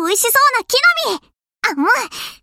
美味しそうな木の実。あ、うん、